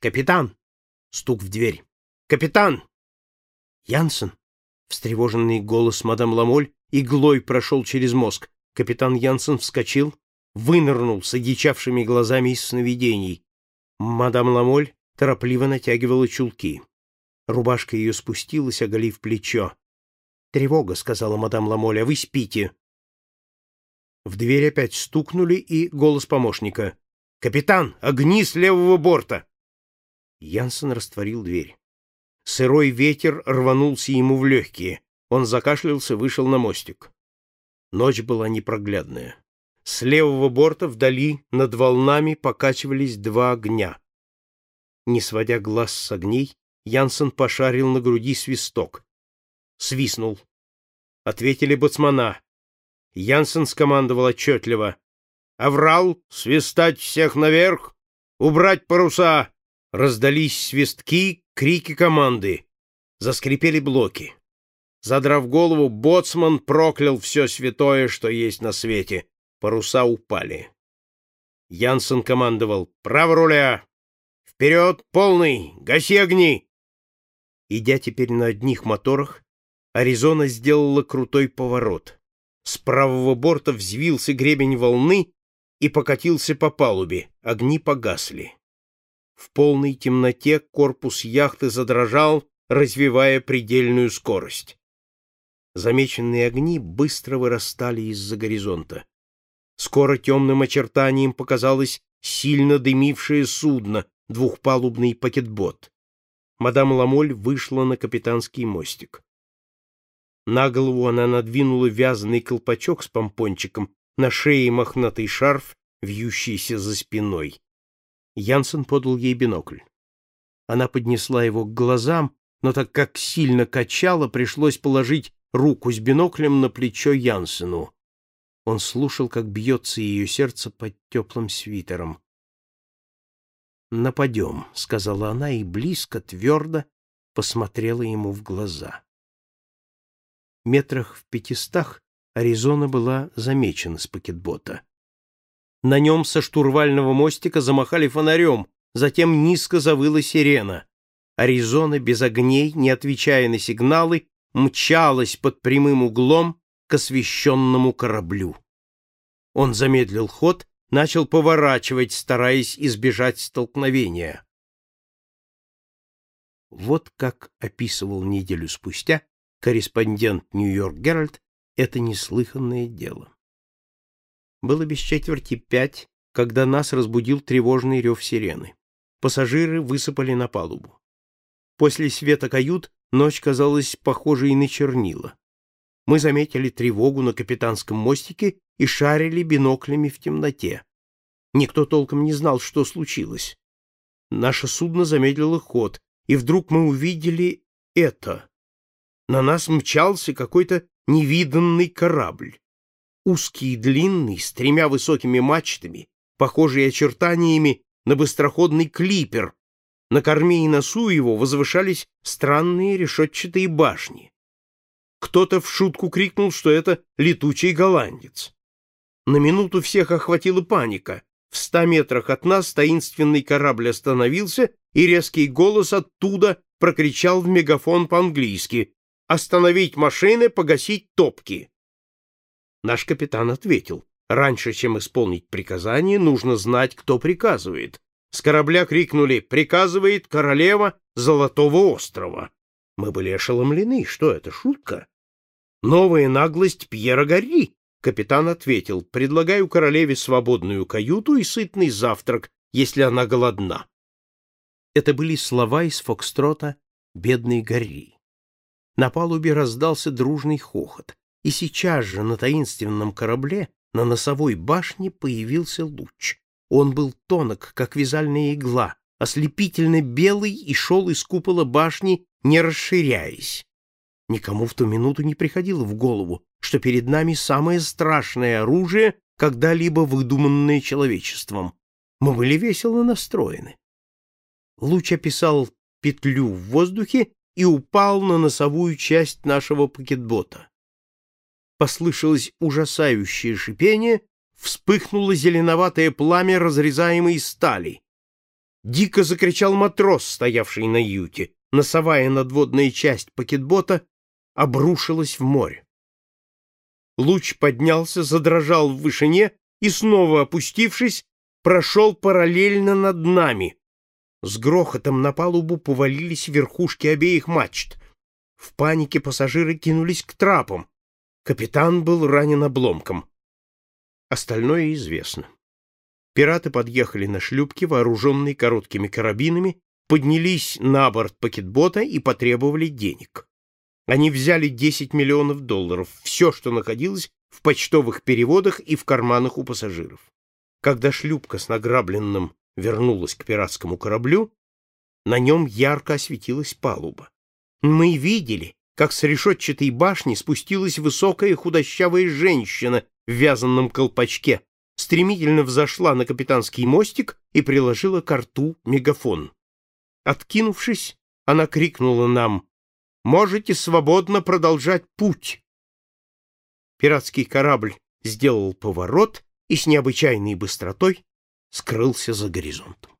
«Капитан!» — стук в дверь. «Капитан!» «Янсен!» — встревоженный голос мадам Ламоль иглой прошел через мозг. Капитан Янсен вскочил, вынырнул с одичавшими глазами из сновидений. Мадам Ламоль торопливо натягивала чулки. Рубашка ее спустилась, оголив плечо. «Тревога», — сказала мадам Ламоль, — «а вы спите». В дверь опять стукнули, и голос помощника. «Капитан, огни с левого борта!» Янсен растворил дверь. Сырой ветер рванулся ему в легкие. Он закашлялся, вышел на мостик. Ночь была непроглядная. С левого борта вдали над волнами покачивались два огня. Не сводя глаз с огней, Янсен пошарил на груди свисток. Свистнул. Ответили боцмана. Янсен скомандовал отчетливо. «Аврал, свистать всех наверх! Убрать паруса!» Раздались свистки, крики команды. Заскрипели блоки. Задрав голову, боцман проклял все святое, что есть на свете. Паруса упали. Янсен командовал «Право руля! Вперед, полный! Гаси огни!» Идя теперь на одних моторах, Аризона сделала крутой поворот. С правого борта взвился гребень волны и покатился по палубе, огни погасли. В полной темноте корпус яхты задрожал, развивая предельную скорость. Замеченные огни быстро вырастали из-за горизонта. Скоро темным очертанием показалось сильно дымившее судно, двухпалубный пакетбот. Мадам Ламоль вышла на капитанский мостик. На голову она надвинула вязаный колпачок с помпончиком, на шее мохнатый шарф, вьющийся за спиной. Янсен подал ей бинокль. Она поднесла его к глазам, но так как сильно качало, пришлось положить руку с биноклем на плечо Янсену. Он слушал, как бьется ее сердце под теплым свитером. «Нападем», — сказала она и близко, твердо посмотрела ему в глаза. Метрах в пятистах Аризона была замечена с пакетбота. На нем со штурвального мостика замахали фонарем, затем низко завыла сирена. Аризона без огней, не отвечая на сигналы, мчалась под прямым углом к освещенному кораблю. Он замедлил ход, начал поворачивать, стараясь избежать столкновения. Вот как описывал неделю спустя корреспондент «Нью-Йорк Геральт» это неслыханное дело. Было без четверти пять, когда нас разбудил тревожный рев сирены. Пассажиры высыпали на палубу. После света кают ночь казалась похожей на чернила. Мы заметили тревогу на капитанском мостике и шарили биноклями в темноте. Никто толком не знал, что случилось. Наше судно замедлило ход, и вдруг мы увидели это. На нас мчался какой-то невиданный корабль. Узкий и длинный, с тремя высокими мачтами, похожий очертаниями на быстроходный клипер. На корме и носу его возвышались странные решетчатые башни. Кто-то в шутку крикнул, что это летучий голландец. На минуту всех охватила паника. В ста метрах от нас таинственный корабль остановился, и резкий голос оттуда прокричал в мегафон по-английски «Остановить машины, погасить топки!» Наш капитан ответил, раньше, чем исполнить приказание, нужно знать, кто приказывает. С корабля крикнули «Приказывает королева Золотого острова». Мы были ошеломлены. Что это, шутка? Новая наглость Пьера Гарри. Капитан ответил, предлагаю королеве свободную каюту и сытный завтрак, если она голодна. Это были слова из Фокстрота «Бедный Гарри». На палубе раздался дружный хохот и сейчас же на таинственном корабле на носовой башне появился луч. Он был тонок, как вязальная игла, ослепительно белый и шел из купола башни, не расширяясь. Никому в ту минуту не приходило в голову, что перед нами самое страшное оружие, когда-либо выдуманное человечеством. Мы были весело настроены. Луч описал петлю в воздухе и упал на носовую часть нашего пакетбота послышалось ужасающее шипение, вспыхнуло зеленоватое пламя разрезаемой стали. Дико закричал матрос, стоявший на юте. Носовая надводная часть пакетбота обрушилась в море. Луч поднялся, задрожал в вышине и, снова опустившись, прошел параллельно над нами. С грохотом на палубу повалились верхушки обеих мачт. В панике пассажиры кинулись к трапам. Капитан был ранен обломком. Остальное известно. Пираты подъехали на шлюпке, вооруженные короткими карабинами, поднялись на борт пакетбота и потребовали денег. Они взяли 10 миллионов долларов, все, что находилось в почтовых переводах и в карманах у пассажиров. Когда шлюпка с награбленным вернулась к пиратскому кораблю, на нем ярко осветилась палуба. Мы видели, как с решетчатой башни спустилась высокая худощавая женщина в вязаном колпачке, стремительно взошла на капитанский мостик и приложила к рту мегафон. Откинувшись, она крикнула нам «Можете свободно продолжать путь!» Пиратский корабль сделал поворот и с необычайной быстротой скрылся за горизонтом.